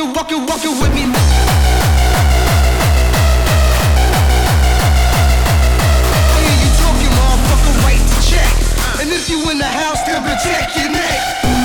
You walking, walking with me now. And if you in the house, they'll protect your neck.